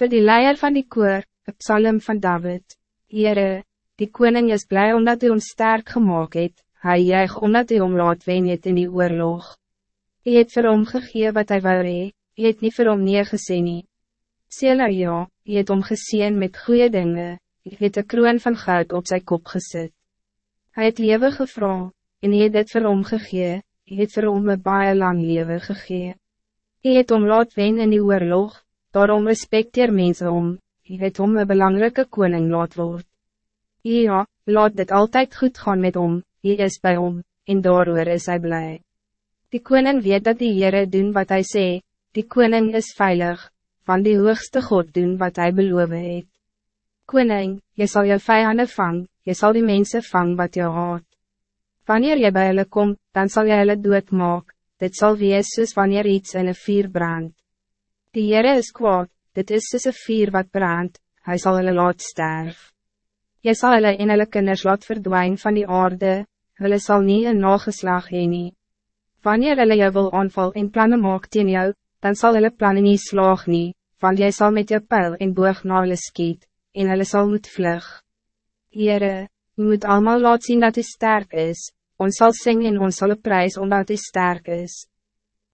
Voor die leier van die koor, een psalm van David. Heere, die koning is blij omdat hij ons sterk gemaakt het, hij juig omdat hij om laat wen het in die oorlog. Hij het vir hom gegee wat hij wou hee, hy het nie vir hom neergesê nie. Sela ja, hy het hom geseen met goede dingen, hy het een kroon van goud op zijn kop gezet. Hij het lewe gevra, en hy het dit vir hom gegee, hy het vir hom een baie lang lewe gegee. Hy het hom laat wen in die oorlog, daarom respecteer mense om, hy het hom een belangrijke koning laat word. Ja, laat dit altijd goed gaan met hom, hy is bij hom, en daarover is hij blij. Die koning weet dat die Heere doen wat hij sê, die koning is veilig, van die hoogste God doen wat hij beloof het. Koning, je zal je vijanden vang, je zal die mensen vang wat je haat. Wanneer je bij hulle komt, dan zal je hulle doodmaak, dit zal wees soos wanneer iets in een vuur brandt. Die Heere is kwaad, dit is soos een vuur wat brandt, hij zal hulle laat sterf. Jy sal hulle en hulle kinders laat verdwijn van die aarde, hulle sal nie een nageslag heen nie. Wanneer hulle jou wil aanval en plannen maak teen jou, dan zal hulle plannen nie slaag nie, want jy sal met jou pijl en boog na hulle skiet, en hulle sal moet vlug. Heere, u moet allemaal laat zien dat hij sterk is, ons zal zingen en ons zal prijs omdat hij sterk is.